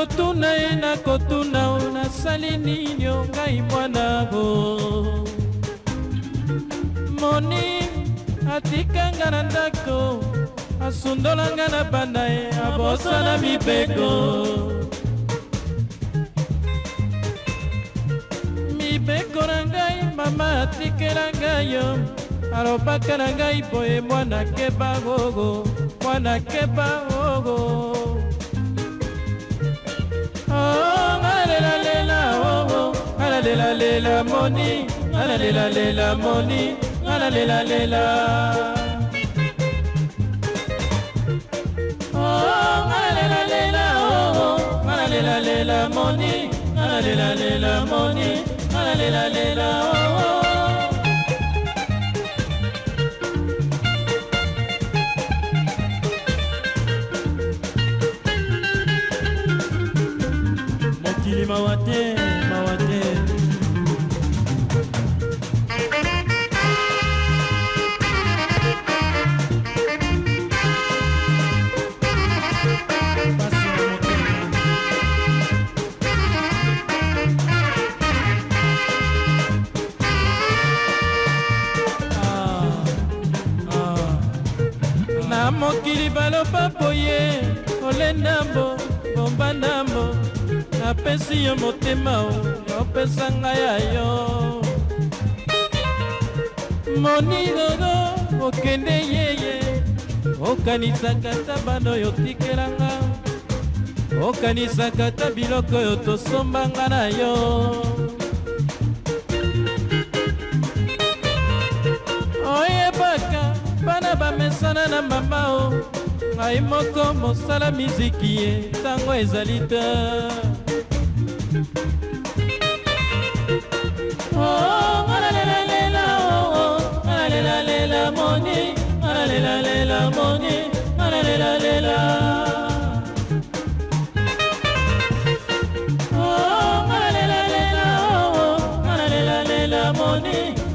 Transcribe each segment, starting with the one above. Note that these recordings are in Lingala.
nakotuna ye nakotuna o nasali nini o ngai mwana bo moni atikanga na ndako asundolanga na banda ye abosana mibeko mibeko na ngai mama atikelanga yo alobaka na ngai boye mwana keba gogo mwana keba gogo La moni, la la la moni, la lela la. Oh, la la la, oh, la la la moni, la la la moni, ala la la Oh, na mokili baloba boye olendambo bomba ndambo napesi yo motema o opesa ngai ya yo monilolo okende yeye okanisaka ta bana oyo otikelanga okanisaka ta biloko oyo tosombanga na yo nga na mama o ngai moko mosala miziki ye ntango ezali te Moni,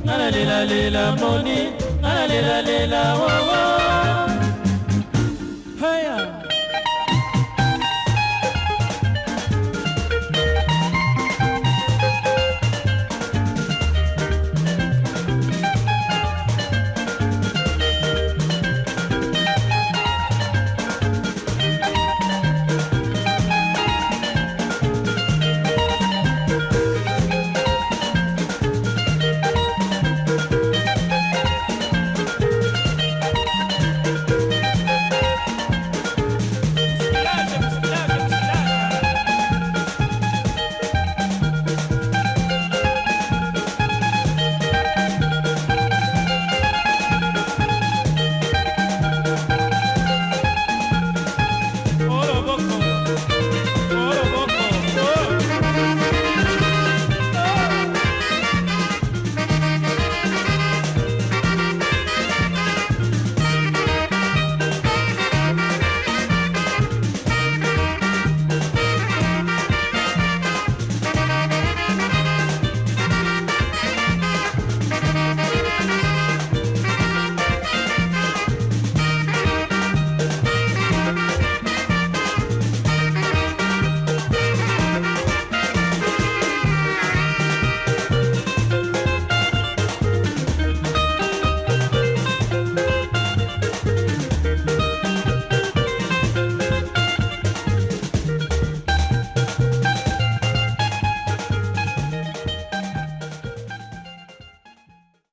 la la la la moni, La la la la.